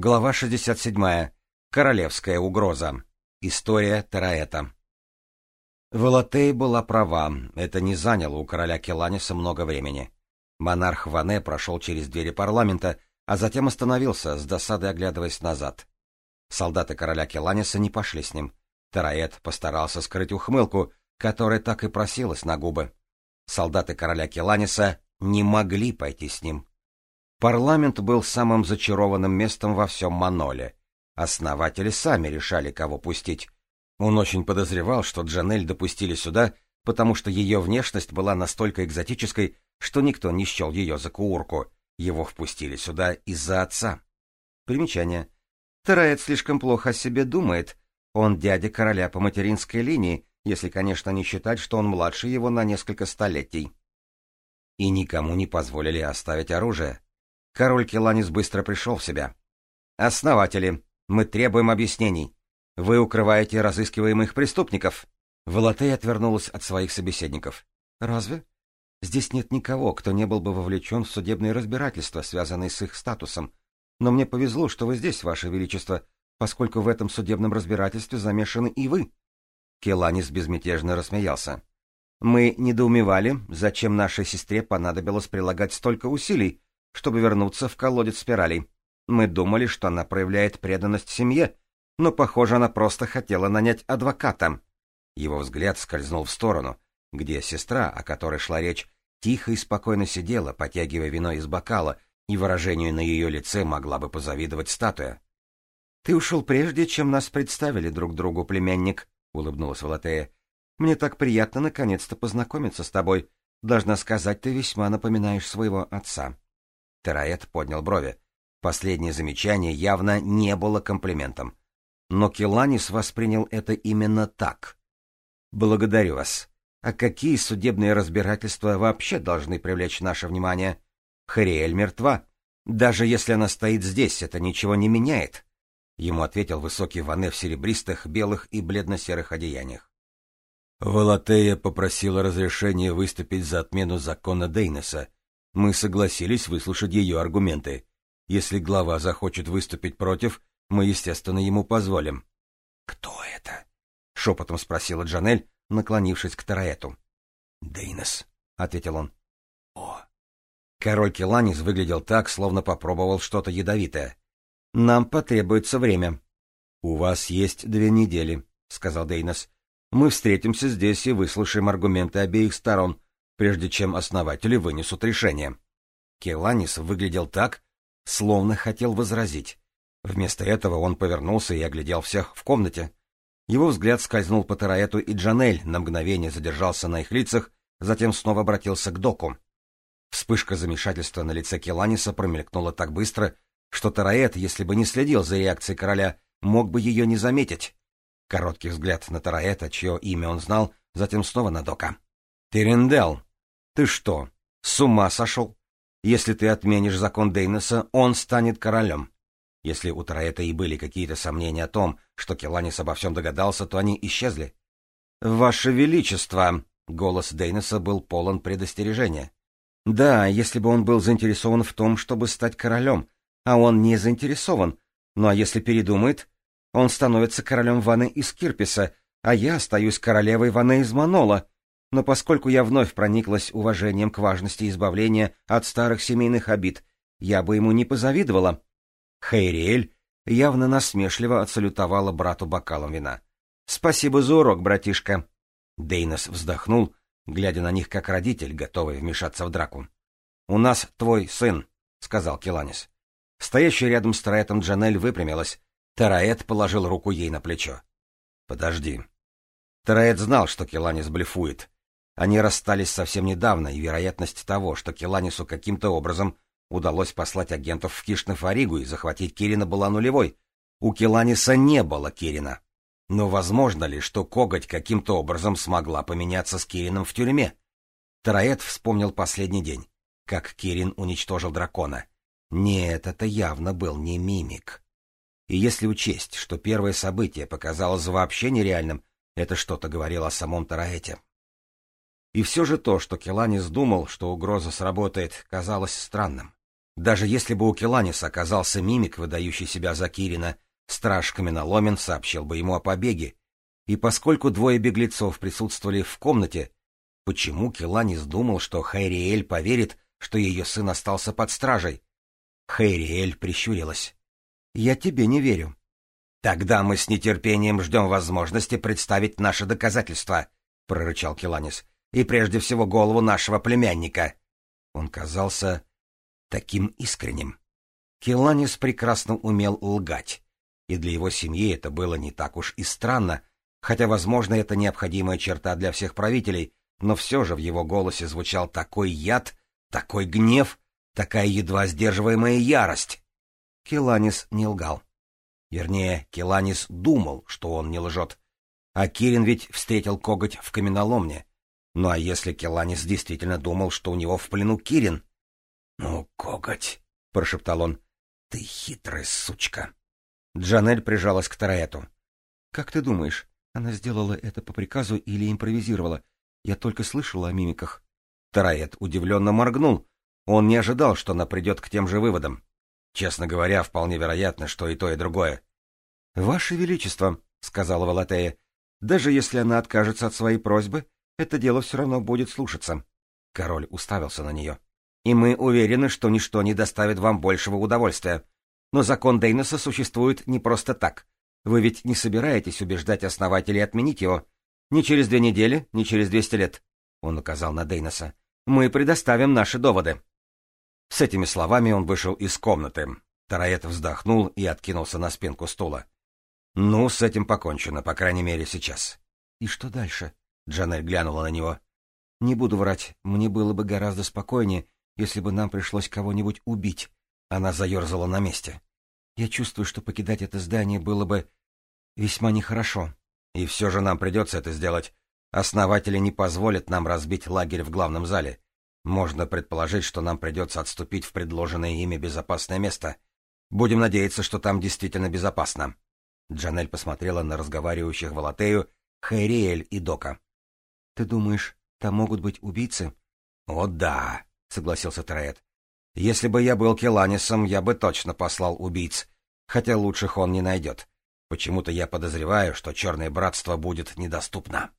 Глава 67. Королевская угроза. История Тераэта. Волотей была права, это не заняло у короля Келаниса много времени. Монарх Ване прошел через двери парламента, а затем остановился, с досадой оглядываясь назад. Солдаты короля Келаниса не пошли с ним. Тераэт постарался скрыть ухмылку, которая так и просилась на губы. Солдаты короля Келаниса не могли пойти с ним. Парламент был самым зачарованным местом во всем Маноле. Основатели сами решали, кого пустить. Он очень подозревал, что Джанель допустили сюда, потому что ее внешность была настолько экзотической, что никто не счел ее за курку. Его впустили сюда из-за отца. Примечание. Терает слишком плохо о себе думает. Он дядя короля по материнской линии, если, конечно, не считать, что он младше его на несколько столетий. И никому не позволили оставить оружие. Король Келанис быстро пришел в себя. «Основатели, мы требуем объяснений. Вы укрываете разыскиваемых преступников». Волотей отвернулась от своих собеседников. «Разве? Здесь нет никого, кто не был бы вовлечен в судебные разбирательства, связанные с их статусом. Но мне повезло, что вы здесь, Ваше Величество, поскольку в этом судебном разбирательстве замешаны и вы». Келанис безмятежно рассмеялся. «Мы недоумевали, зачем нашей сестре понадобилось прилагать столько усилий, чтобы вернуться в колодец спиралей. Мы думали, что она проявляет преданность семье, но, похоже, она просто хотела нанять адвоката. Его взгляд скользнул в сторону, где сестра, о которой шла речь, тихо и спокойно сидела, потягивая вино из бокала, и выражению на ее лице могла бы позавидовать статуя. — Ты ушел прежде, чем нас представили друг другу, племянник, — улыбнулась Валатея. — Мне так приятно наконец-то познакомиться с тобой. Должна сказать, ты весьма напоминаешь своего отца. Терает поднял брови. Последнее замечание явно не было комплиментом. Но Келанис воспринял это именно так. «Благодарю вас. А какие судебные разбирательства вообще должны привлечь наше внимание? Хариэль мертва. Даже если она стоит здесь, это ничего не меняет», — ему ответил высокий Ване в серебристых, белых и бледно-серых одеяниях. Валатея попросила разрешения выступить за отмену закона Дейнеса, мы согласились выслушать ее аргументы. Если глава захочет выступить против, мы, естественно, ему позволим. — Кто это? — шепотом спросила Джанель, наклонившись к Тараэту. — Дейнос, — ответил он. — О! Король Келанис выглядел так, словно попробовал что-то ядовитое. — Нам потребуется время. — У вас есть две недели, — сказал Дейнос. — Мы встретимся здесь и выслушаем аргументы обеих сторон, прежде чем основатели вынесут решение. Келанис выглядел так, словно хотел возразить. Вместо этого он повернулся и оглядел всех в комнате. Его взгляд скользнул по Тараэту и Джанель, на мгновение задержался на их лицах, затем снова обратился к Доку. Вспышка замешательства на лице Келаниса промелькнула так быстро, что Тараэт, если бы не следил за реакцией короля, мог бы ее не заметить. Короткий взгляд на Тараэта, чье имя он знал, затем снова на Дока. «Терендел!» Ты что, с ума сошел? Если ты отменишь закон Дейнеса, он станет королем. Если у Тараэта и были какие-то сомнения о том, что Келанис обо всем догадался, то они исчезли. «Ваше Величество!» — голос Дейнеса был полон предостережения. «Да, если бы он был заинтересован в том, чтобы стать королем, а он не заинтересован, ну а если передумает, он становится королем Ваны из Кирписа, а я остаюсь королевой Ваны из Манола но поскольку я вновь прониклась уважением к важности избавления от старых семейных обид, я бы ему не позавидовала. Хейриэль явно насмешливо отсалютовала брату бокалом вина. «Спасибо за урок, братишка!» Дейнос вздохнул, глядя на них как родитель, готовый вмешаться в драку. «У нас твой сын», — сказал Киланис. Стоящая рядом с Тараэтом Джанель выпрямилась. Тараэт положил руку ей на плечо. «Подожди». Тараэт знал, что Киланис блефует, они расстались совсем недавно, и вероятность того, что Келанису каким-то образом удалось послать агентов в Кишнефаригу и захватить Кирина была нулевой. У Келаниса не было Кирина. Но возможно ли, что коготь каким-то образом смогла поменяться с Кирином в тюрьме? Тараэт вспомнил последний день, как Кирин уничтожил дракона. Нет, это явно был не мимик. И если учесть, что первое событие показалось вообще нереальным, это что-то говорило о самом Тараэте. И все же то, что Келанис думал, что угроза сработает, казалось странным. Даже если бы у Келаниса оказался мимик, выдающий себя за Кирина, страж каменоломен сообщил бы ему о побеге. И поскольку двое беглецов присутствовали в комнате, почему Келанис думал, что Хайриэль поверит, что ее сын остался под стражей? Хайриэль прищурилась. «Я тебе не верю». «Тогда мы с нетерпением ждем возможности представить наши доказательства», — прорычал Келанис и прежде всего голову нашего племянника. Он казался таким искренним. Келанис прекрасно умел лгать, и для его семьи это было не так уж и странно, хотя, возможно, это необходимая черта для всех правителей, но все же в его голосе звучал такой яд, такой гнев, такая едва сдерживаемая ярость. Келанис не лгал. Вернее, Келанис думал, что он не лжет. А Кирин ведь встретил коготь в каменоломне, ну а если Келанис действительно думал, что у него в плену Кирин? — Ну, коготь, — прошептал он, — ты хитрая сучка. Джанель прижалась к Тараэту. — Как ты думаешь, она сделала это по приказу или импровизировала? Я только слышала о мимиках. Тараэт удивленно моргнул. Он не ожидал, что она придет к тем же выводам. Честно говоря, вполне вероятно, что и то, и другое. — Ваше Величество, — сказала Валатея, — даже если она откажется от своей просьбы, — это дело все равно будет слушаться. Король уставился на нее. И мы уверены, что ничто не доставит вам большего удовольствия. Но закон Дейноса существует не просто так. Вы ведь не собираетесь убеждать основателей отменить его. Ни через две недели, ни через двести лет. Он указал на Дейноса. Мы предоставим наши доводы. С этими словами он вышел из комнаты. Тараэт вздохнул и откинулся на спинку стула. Ну, с этим покончено, по крайней мере, сейчас. И что дальше? Джанель глянула на него. «Не буду врать, мне было бы гораздо спокойнее, если бы нам пришлось кого-нибудь убить». Она заерзала на месте. «Я чувствую, что покидать это здание было бы весьма нехорошо. И все же нам придется это сделать. Основатели не позволят нам разбить лагерь в главном зале. Можно предположить, что нам придется отступить в предложенное ими безопасное место. Будем надеяться, что там действительно безопасно». Джанель посмотрела на разговаривающих Волотею, Хайриэль и Дока. Ты думаешь, там могут быть убийцы? — О, да, — согласился Троэт. — Если бы я был Келанисом, я бы точно послал убийц, хотя лучших он не найдет. Почему-то я подозреваю, что Черное Братство будет недоступно.